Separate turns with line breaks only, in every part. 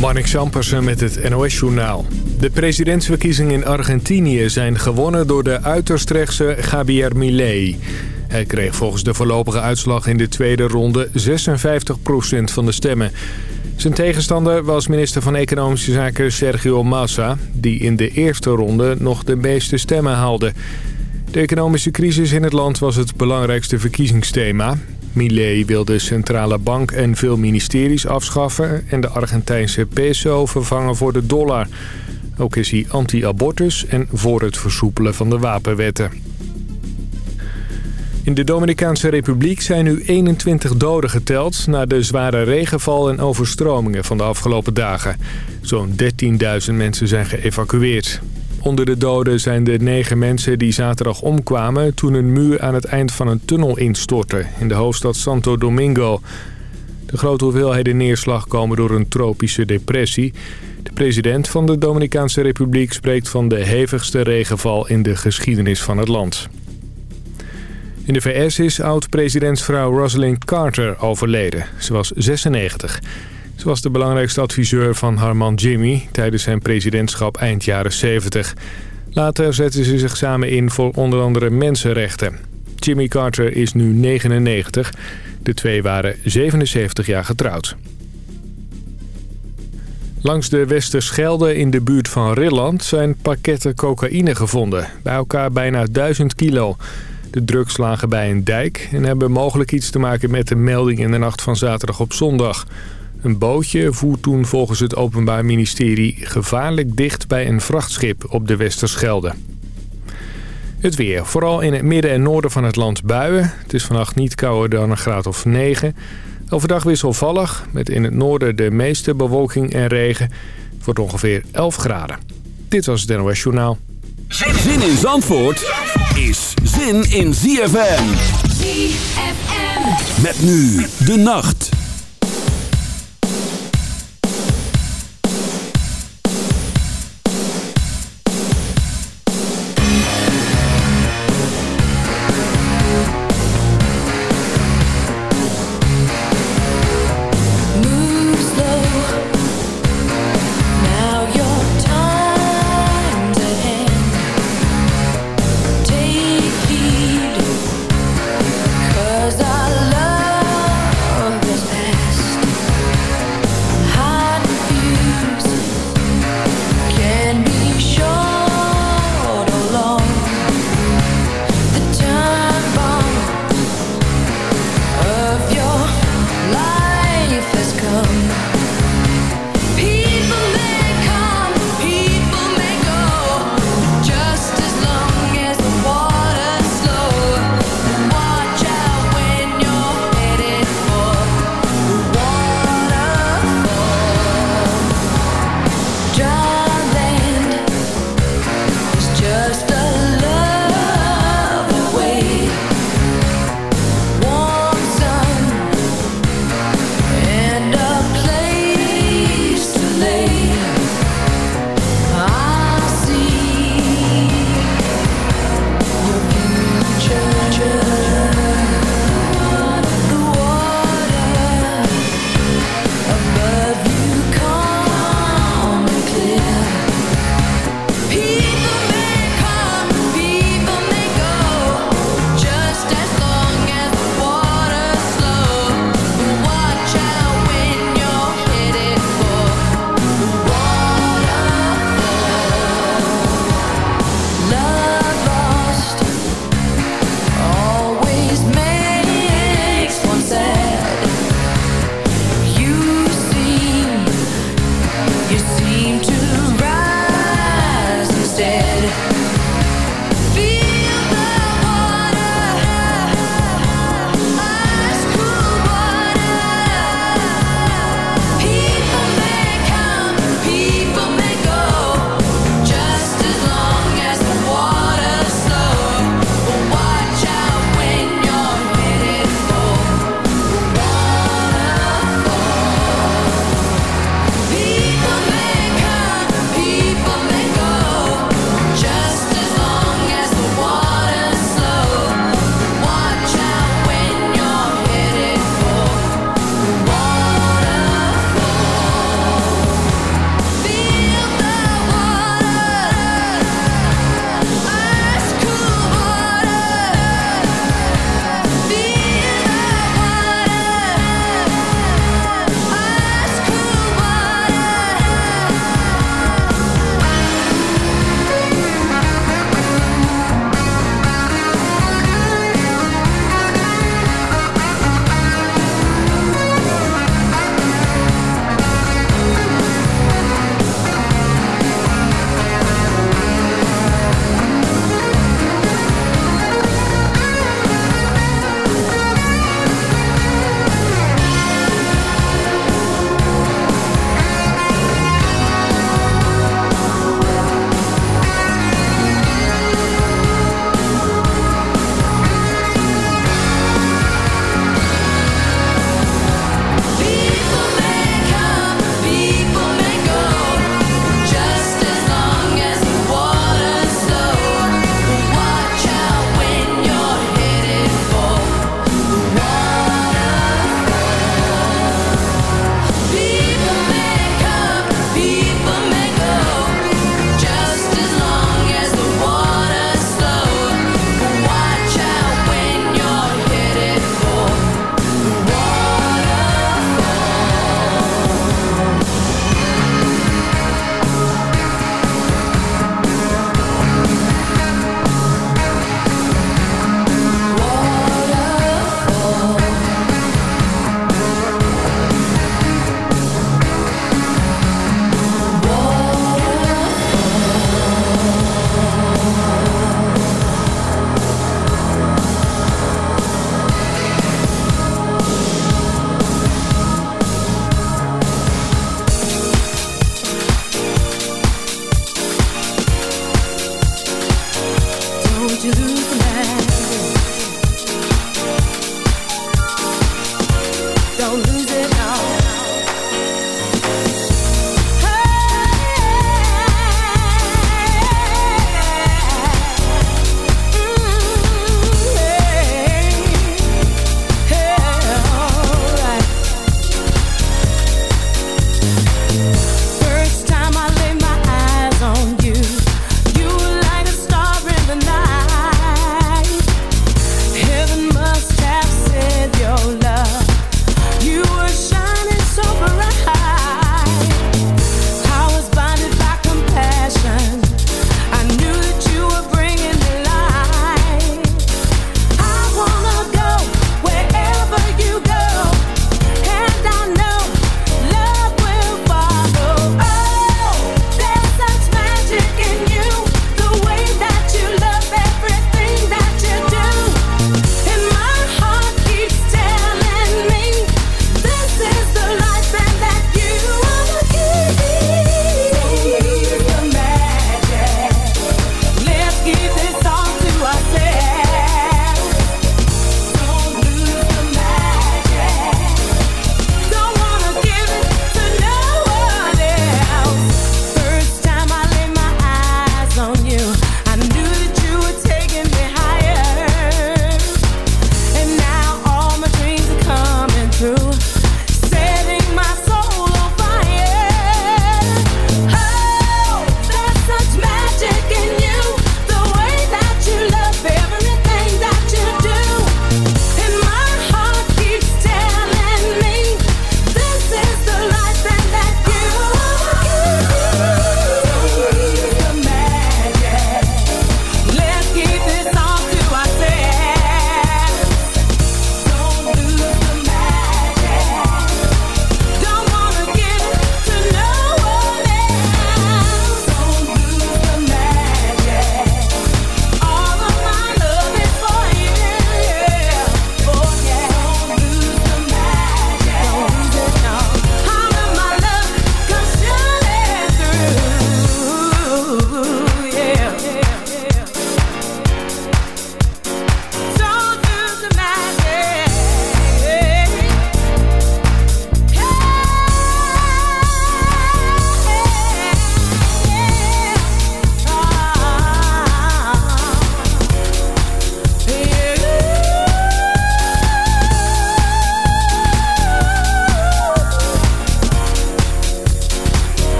Marnik Sampersen met het NOS-journaal. De presidentsverkiezingen in Argentinië zijn gewonnen door de uiterst rechtse Javier Milei. Hij kreeg volgens de voorlopige uitslag in de tweede ronde 56% van de stemmen. Zijn tegenstander was minister van Economische Zaken Sergio Massa... die in de eerste ronde nog de meeste stemmen haalde. De economische crisis in het land was het belangrijkste verkiezingsthema. Millet wil de centrale bank en veel ministeries afschaffen... en de Argentijnse peso vervangen voor de dollar. Ook is hij anti-abortus en voor het versoepelen van de wapenwetten. In de Dominicaanse Republiek zijn nu 21 doden geteld... na de zware regenval en overstromingen van de afgelopen dagen. Zo'n 13.000 mensen zijn geëvacueerd. Onder de doden zijn de negen mensen die zaterdag omkwamen... toen een muur aan het eind van een tunnel instortte in de hoofdstad Santo Domingo. De grote hoeveelheden neerslag komen door een tropische depressie. De president van de Dominicaanse Republiek spreekt van de hevigste regenval in de geschiedenis van het land. In de VS is oud-presidentsvrouw Rosalind Carter overleden. Ze was 96. Ze was de belangrijkste adviseur van haar man Jimmy tijdens zijn presidentschap eind jaren 70. Later zetten ze zich samen in voor onder andere mensenrechten. Jimmy Carter is nu 99. De twee waren 77 jaar getrouwd. Langs de Westerschelde in de buurt van Rilland zijn pakketten cocaïne gevonden. Bij elkaar bijna 1000 kilo. De drugs lagen bij een dijk en hebben mogelijk iets te maken met de melding in de nacht van zaterdag op zondag. Een bootje voert toen volgens het Openbaar Ministerie gevaarlijk dicht bij een vrachtschip op de Westerschelde. Het weer. Vooral in het midden en noorden van het land buien. Het is vannacht niet kouder dan een graad of 9. Overdag wisselvallig, met in het noorden de meeste bewolking en regen. Het wordt ongeveer 11 graden. Dit was het NOS Journaal.
Zin in Zandvoort is zin in ZFM. ZFM. Met nu de nacht.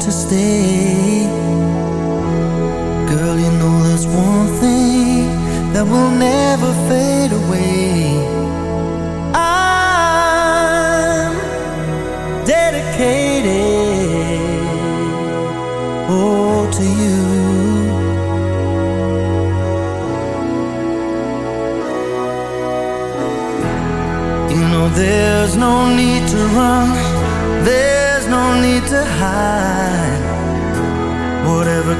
to stay. Girl, you know there's one thing that will never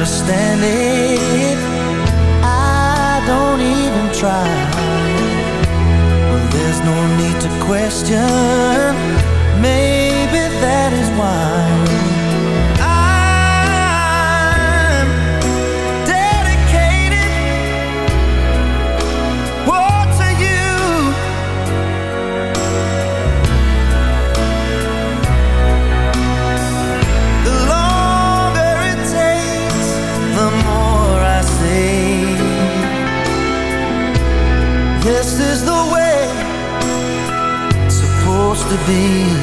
understand it. I don't even try. Well, there's no need to question. be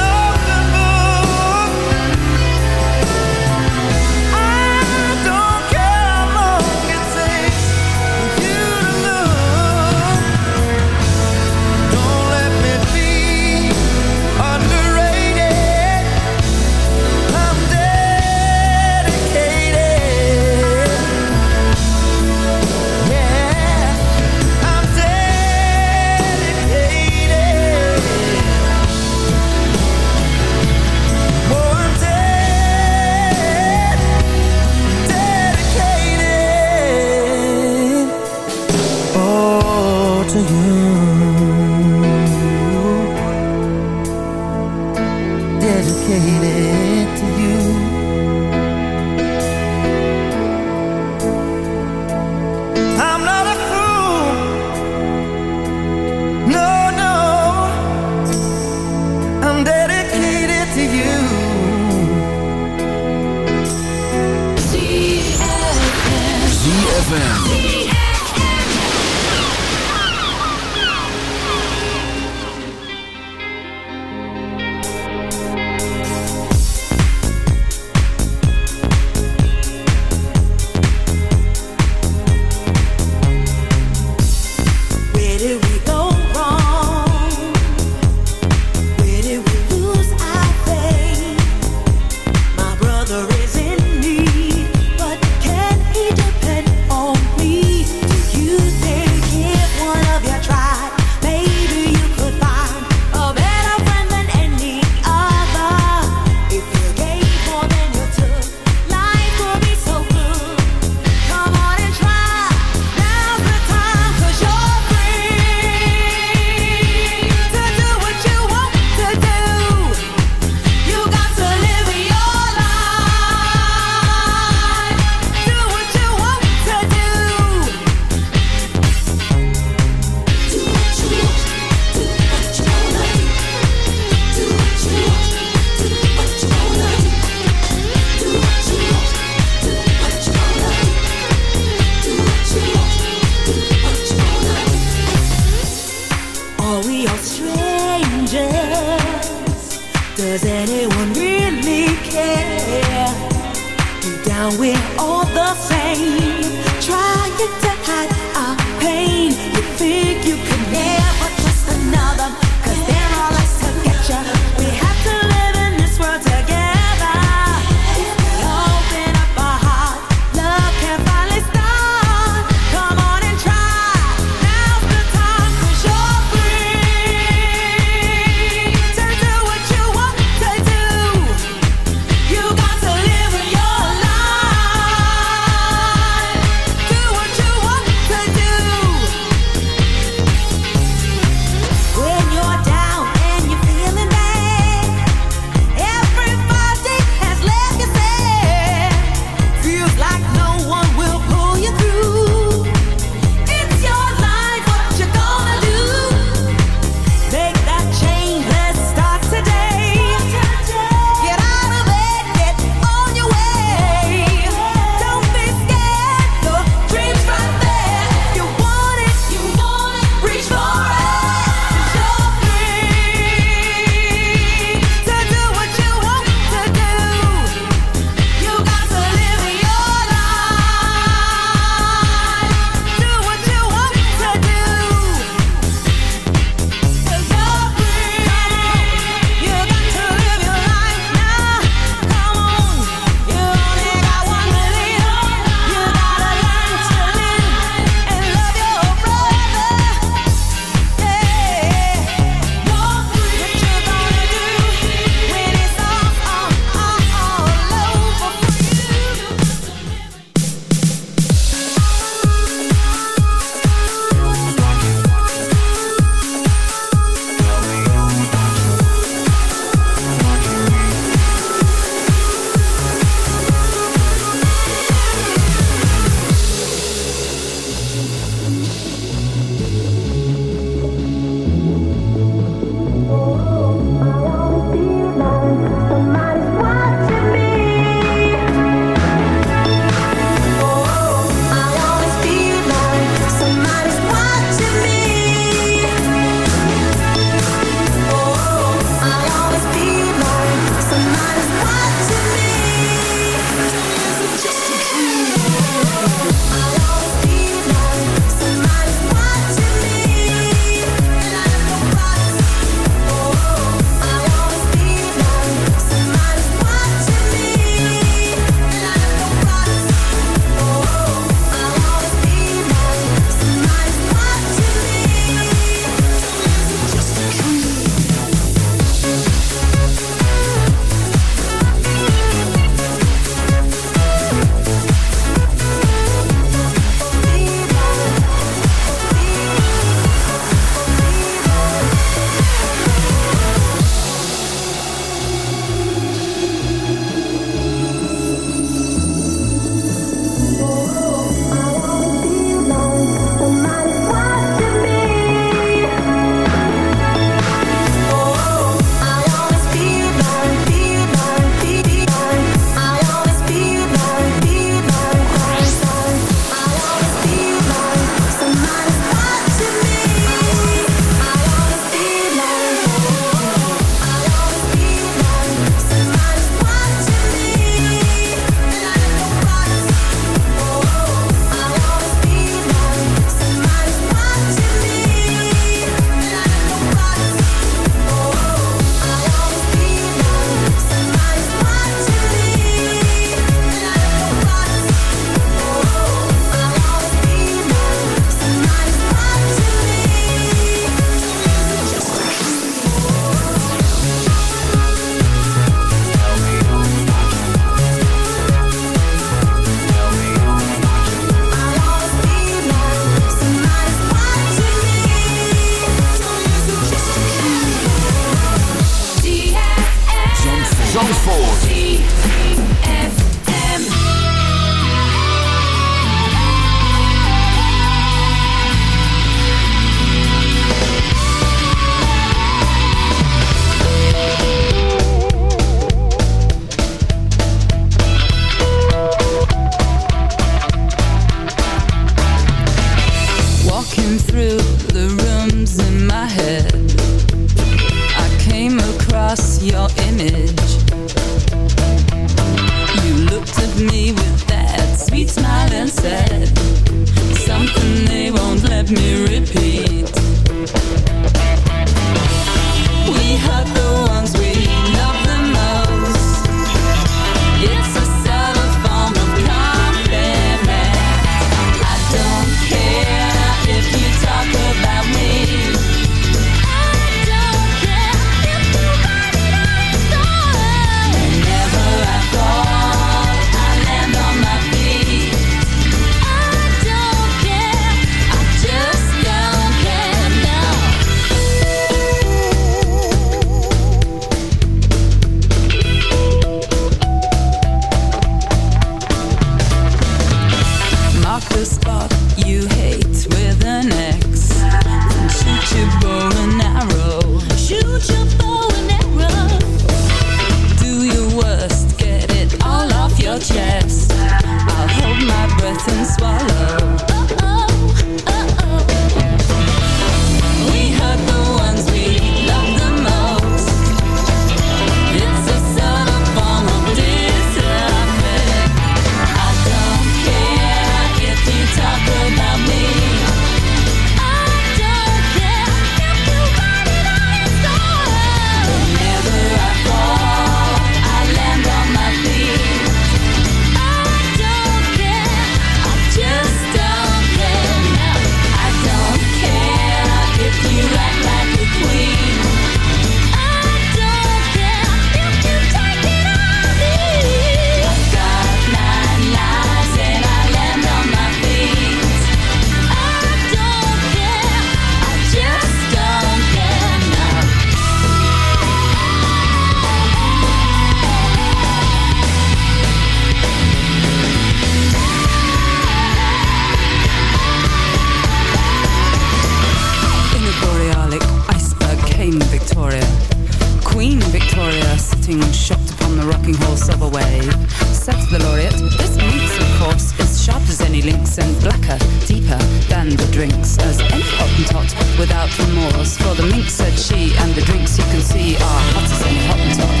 chopped upon the rocking horse of a wave. Said the laureate, this minx, of course, is sharp as any lynx and blacker, deeper than the drinks, as any hottentot without remorse. For the minx, said she, and the drinks you
can see are hot as any hottentot.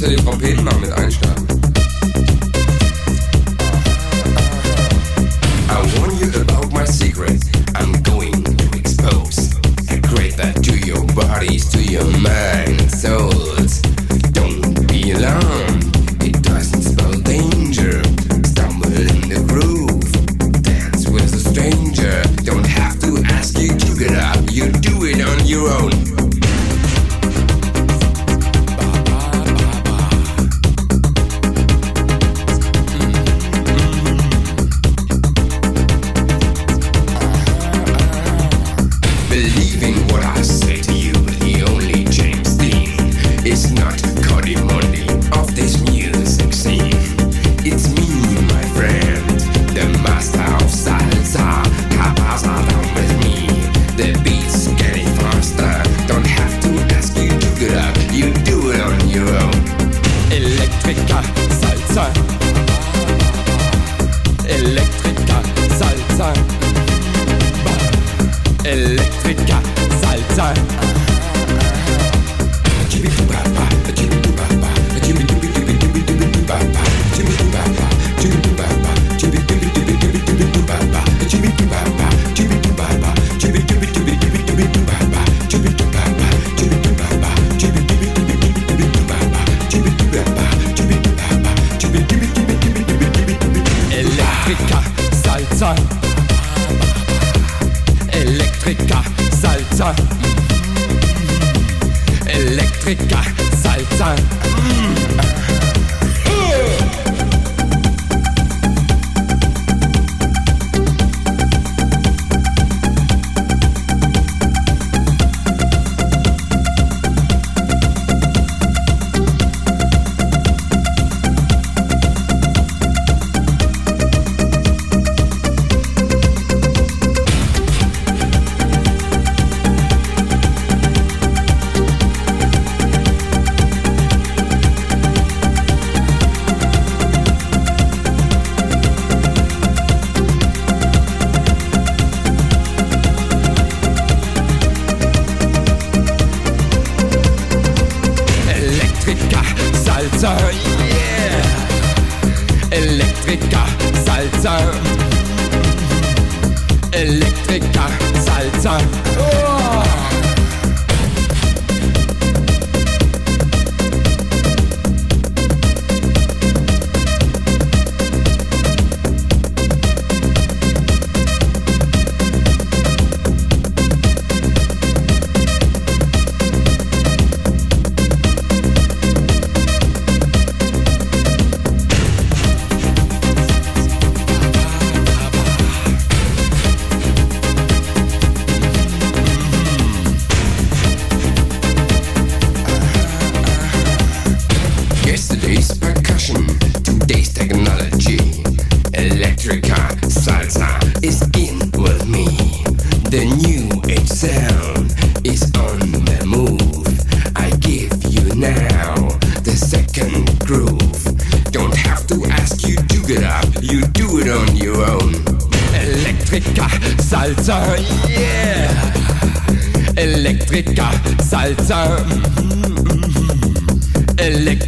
kannst ja den mit einstarten. I warn you about my secret. I'm going to expose. To your bodies, to your mind, soul.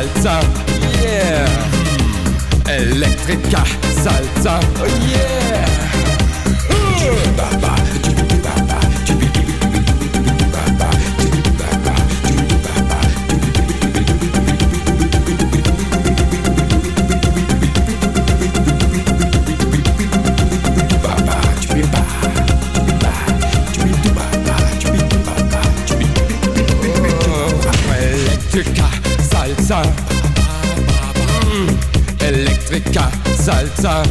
salsa, yeah. Electrica salsa, oh yeah. Electrica Electrica salsa.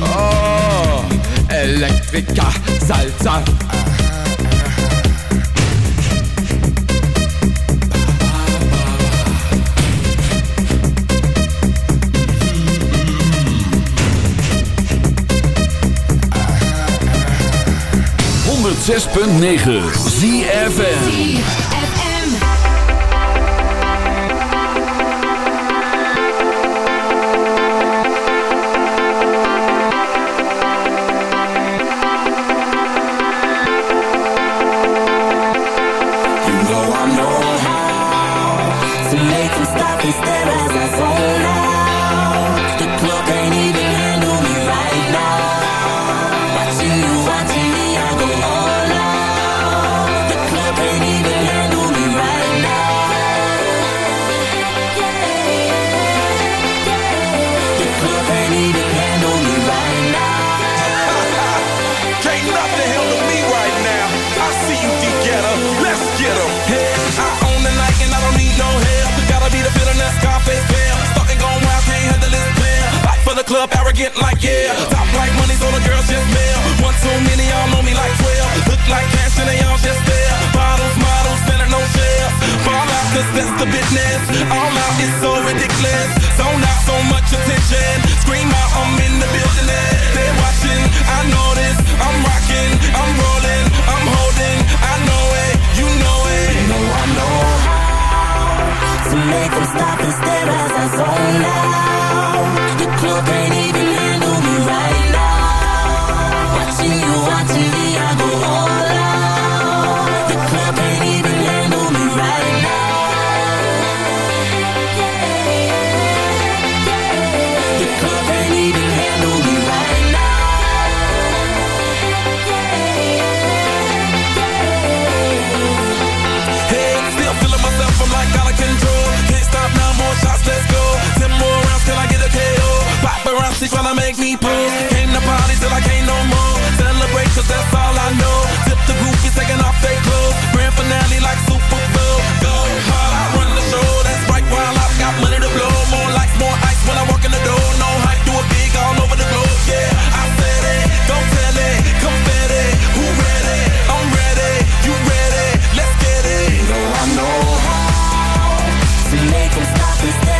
Oh, Electrica salsa.
Zes punt negen ZFN
arrogant like yeah. Top like money, so the girls just mail. One too many, y'all know me like 12. Look like cash and they all just there. Bottles, models, better no share. Fall out, cause that's the business. All out is so ridiculous. Zone out, so much attention. Scream out, I'm in the building. They're watching, I know this. I'm rocking, I'm rolling, I'm holding. I know it, you know it.
You know I know how to make them stop and stare as I zone out. The club can't
cause that's all I know. Zip the roof, taking off their clothes. Grand finale like Super Bowl. Go hard, I run the show. That's right, while I've got money to blow. More lights, more ice when I walk in the door. No hype, do it big all over the globe. Yeah, I said it, don't tell it, come it. Who ready? I'm ready, you ready? Let's get it.
You know I know how to make them stop and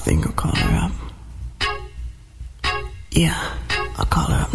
think I'll call her up. Yeah, I'll call her up.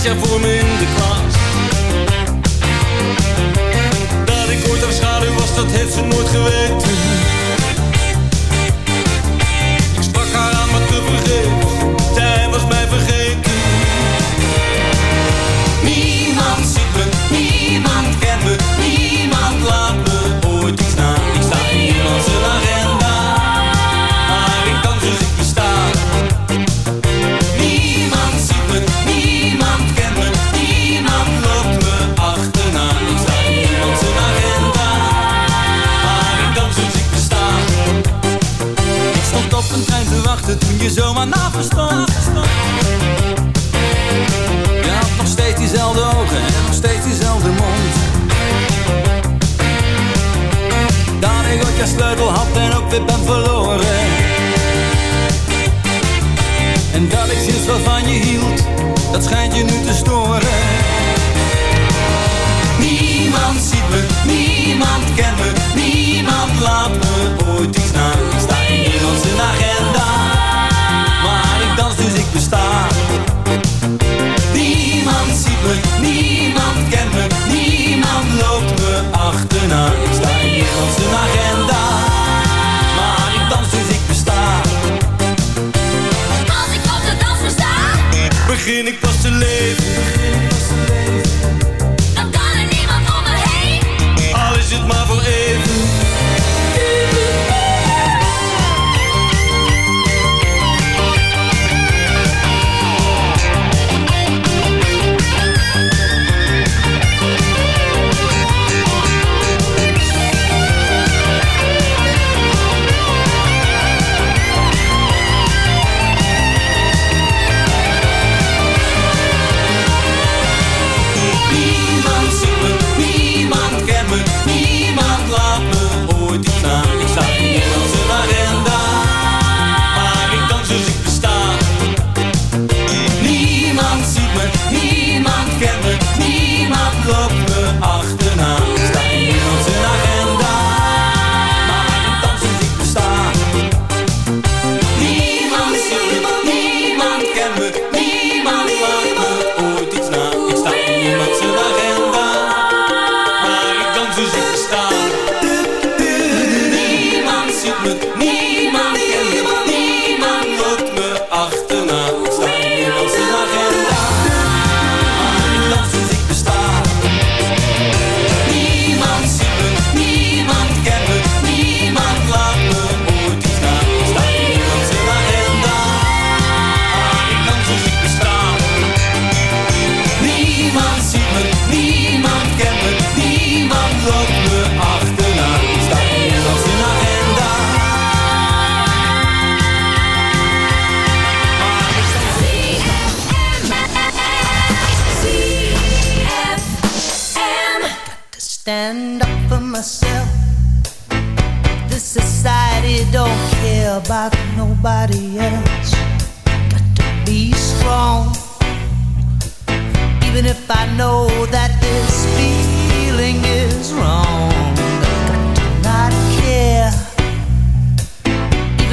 Fläche, wo mir